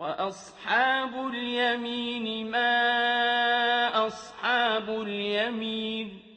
وَأَصْحَابُ الْيَمِينِ مَا أَصْحَابُ الْيَمِينِ